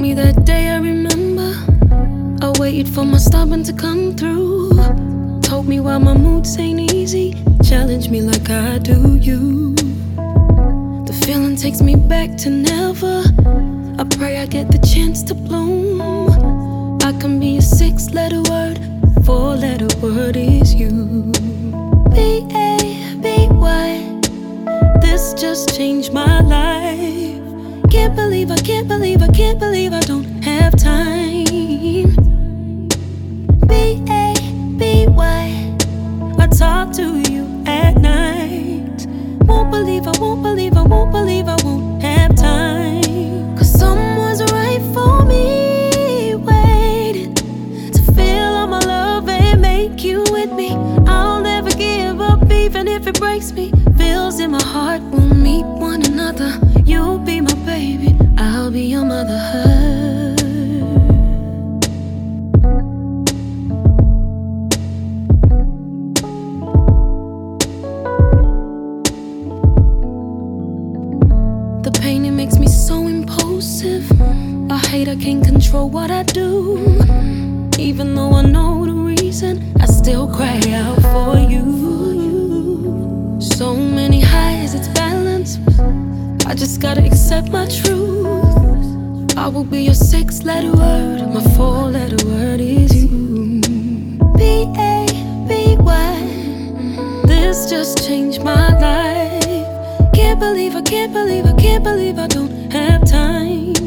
me that day, I remember. I waited for my stubborn to come through. Told me why my moods ain't easy. Challenge me like I do you. The feeling takes me back to never. I pray I get the chance to bloom. I can be a six letter word, four letter word is you. B A B Y. This just changed my life. Can't believe, I can't believe, I can't believe I don't have time. B A B Y. I talk to you at night. Won't believe, I won't believe, I won't believe I won't have time. Cause someone's right for me. Waiting to feel all my love and make you with me. I'll never give up, even if it breaks me. Feels in my heart, we'll I I can't control what I do. Even though I know the reason, I still cry out for you. So many highs, it's balance. I just gotta accept my truth. I will be your six letter word, my four letter word is you. B A B Y. This just changed my life. Can't believe, I can't believe, I can't believe I don't have time.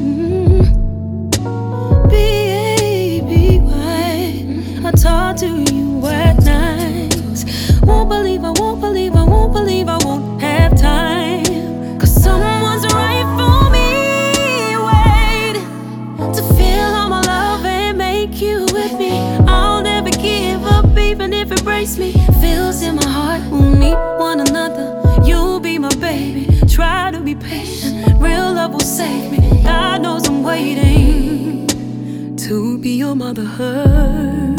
To you at night. Won't believe, I won't believe, I won't believe I won't have time. Cause someone's right for me. Waiting to feel all my love and make you with me. I'll never give up, even if it breaks me. Feels in my heart, we'll meet one another. You'll be my baby. Try to be patient, real love will save me. God knows I'm waiting to be your mother.